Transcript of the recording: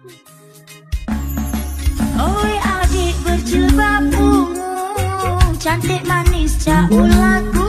Oi adik berjilbab ungu. Cantik manis cak ulaku